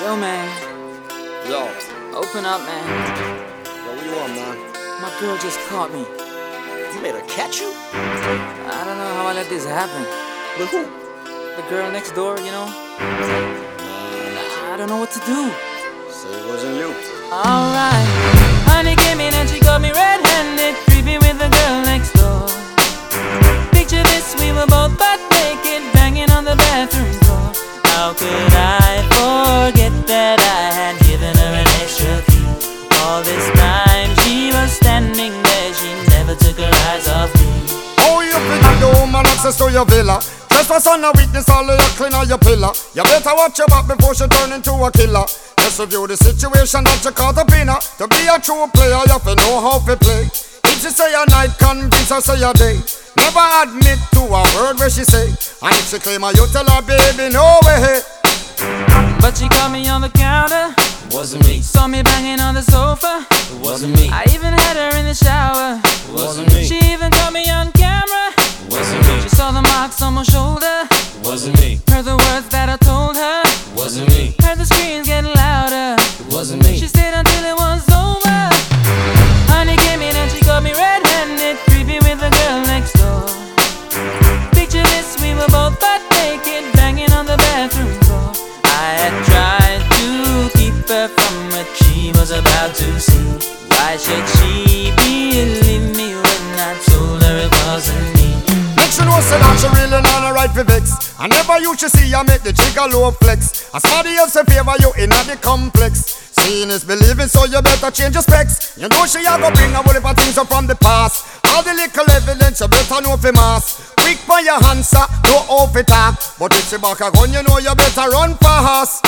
Yo, man, Yo, open up, man. yo, what you want, man? My girl just caught me. You made her catch you? I don't know how I let this happen. With who? The girl next door, you know? I don't know what to do. Say it wasn't you. Alright. Honey time she was standing there, she never took her eyes off me. Oh, you fit the woman access to your villa. Trespass on a weakness, all of your clean on your pillar. You better watch your back before she turn into a killer. Just review the situation that you caught up in her. To be a true player, you have to know how to play. If she say a night, convince her say a day. Never admit to a word where she say. And if she claim her, you tell her, baby, no way. But she caught me on the counter, Wasn't me, saw me banging on the sofa. it wasn't me, I even had her in the shower. wasn't me, She even caught me on camera. wasn't She me, saw the marks on my shoulder. it wasn't me, Heard the words that I told her. it wasn't me, Heard the screams getting louder. it wasn't me. She stayed until to from what she was about to see. Why should she believe me when I told her it wasn't me? Make sure know say that she really not a right for vex. I never you should see I make the trigger low flex. As somebody else in favor you in the complex. Seeing is believing, so you better change your specs. You know she a go bring a whole heap of things up from the past. All the little evidence you better know for mass. Quick for your answer, no off it talk. But if she back a gun, you know you better run fast.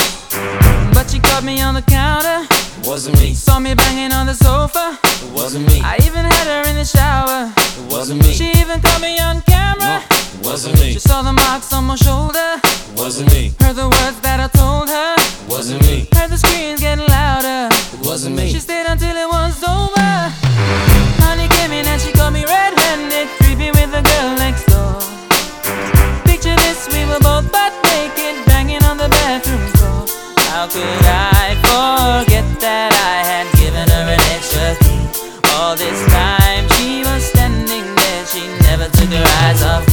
But she caught me on the counter, It wasn't me, saw me banging on the sofa. it wasn't me, I even had her in the shower. it wasn't me, She even caught me on camera. it wasn't me, She saw the marks on my shoulder. it wasn't me, Heard the words that I How could I forget that I had given her an extra key? All this time she was standing there, she never took her eyes off me.